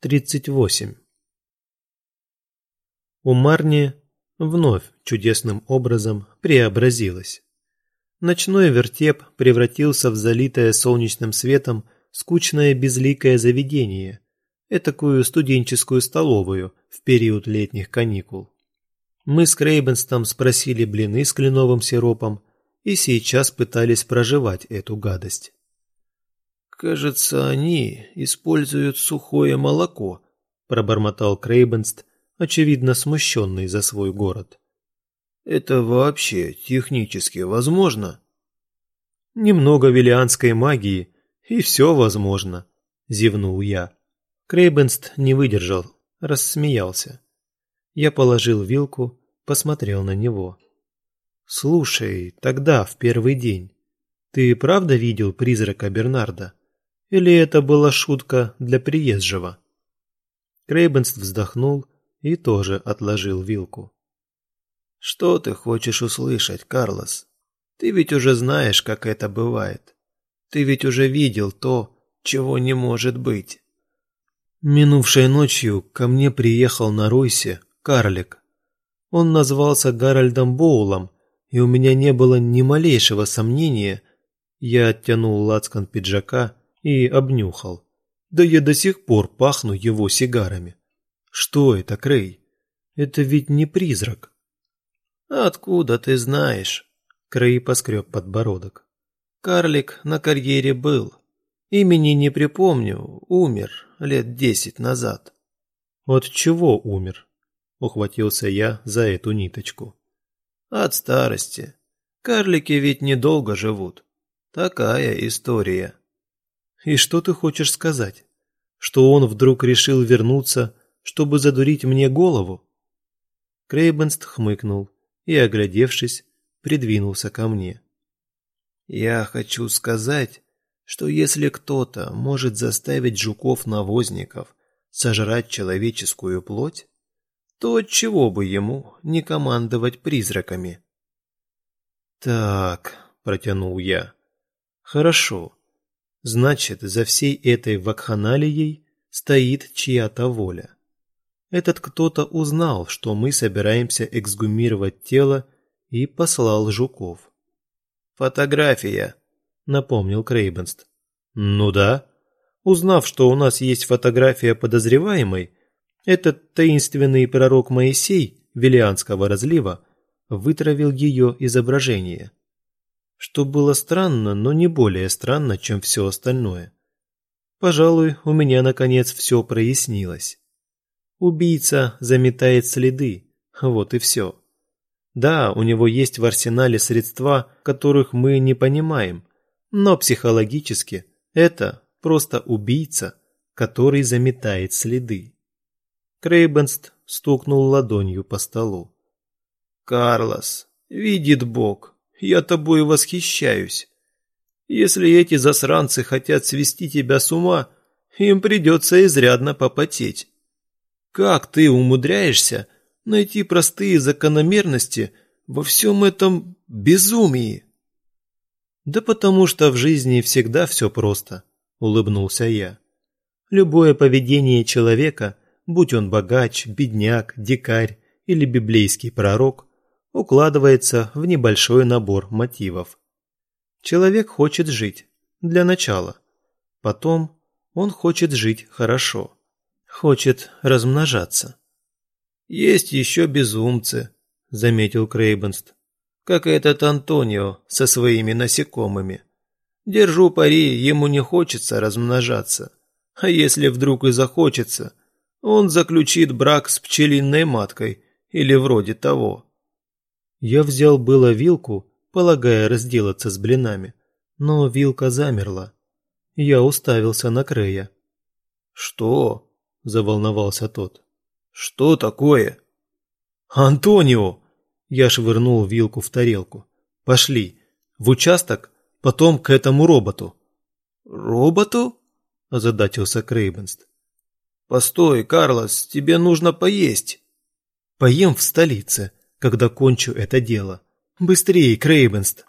38. У Марни вновь чудесным образом преобразилась. Ночной вертеп превратился в залитое солнечным светом скучное безликое заведение, этакую студенческую столовую в период летних каникул. Мы с Крейбенстом спросили блины с кленовым сиропом и сейчас пытались проживать эту гадость. «Кажется, они используют сухое молоко», – пробормотал Крейбенст, очевидно смущенный за свой город. «Это вообще технически возможно?» «Немного велианской магии, и все возможно», – зевнул я. Крейбенст не выдержал, рассмеялся. Я положил вилку, посмотрел на него. «Слушай, тогда, в первый день, ты правда видел призрака Бернарда?» Или это была шутка для приезжего? Крейбенст вздохнул и тоже отложил вилку. Что ты хочешь услышать, Карлос? Ты ведь уже знаешь, как это бывает. Ты ведь уже видел то, чего не может быть. Минувшей ночью ко мне приехал на Ройсе карлик. Он назвался Гарольдом Боулом, и у меня не было ни малейшего сомнения. Я оттянул лацкан пиджака и обнюхал. Да я до сих пор пахну его сигарами. Что это, Крей? Это ведь не призрак. Откуда ты знаешь? Крей поскреб подбородок. Карлик на карьере был. Имени не припомню, умер лет десять назад. От чего умер? Ухватился я за эту ниточку. От старости. Карлики ведь недолго живут. Такая история. И что ты хочешь сказать? Что он вдруг решил вернуться, чтобы задурить мне голову? Крейбенст хмыкнул и, оглядевшись, придвинулся ко мне. Я хочу сказать, что если кто-то может заставить жуков-навозников сожрать человеческую плоть, то отчего бы ему не командовать призраками? Так, протянул я. Хорошо. Значит, за всей этой вакханалией стоит чья-то воля. Этот кто-то узнал, что мы собираемся эксгумировать тело и послал жуков. «Фотография», — напомнил Крейбенст. «Ну да. Узнав, что у нас есть фотография подозреваемой, этот таинственный пророк Моисей Велианского разлива вытравил ее изображение что было странно, но не более странно, чем все остальное. Пожалуй, у меня наконец все прояснилось. Убийца заметает следы, вот и все. Да, у него есть в арсенале средства, которых мы не понимаем, но психологически это просто убийца, который заметает следы. Крейбенст стукнул ладонью по столу. «Карлос, видит Бог, я тобой восхищаюсь. Если эти засранцы хотят свести тебя с ума, им придется изрядно попотеть. Как ты умудряешься найти простые закономерности во всем этом безумии? Да потому что в жизни всегда все просто, улыбнулся я. Любое поведение человека, будь он богач, бедняк, дикарь или библейский пророк, укладывается в небольшой набор мотивов. Человек хочет жить, для начала. Потом он хочет жить хорошо. Хочет размножаться. «Есть еще безумцы», – заметил Крейбенст. «Как этот Антонио со своими насекомыми. Держу пари, ему не хочется размножаться. А если вдруг и захочется, он заключит брак с пчелиной маткой или вроде того. Я взял было вилку, полагая разделаться с блинами, но вилка замерла. Я уставился на Крея. «Что?» – заволновался тот. «Что такое?» «Антонио!» – я швырнул вилку в тарелку. «Пошли, в участок, потом к этому роботу». «Роботу?» – озадачился Крейбенст. «Постой, Карлос, тебе нужно поесть». «Поем в столице», когда кончу это дело. Быстрее, Крейбенст!»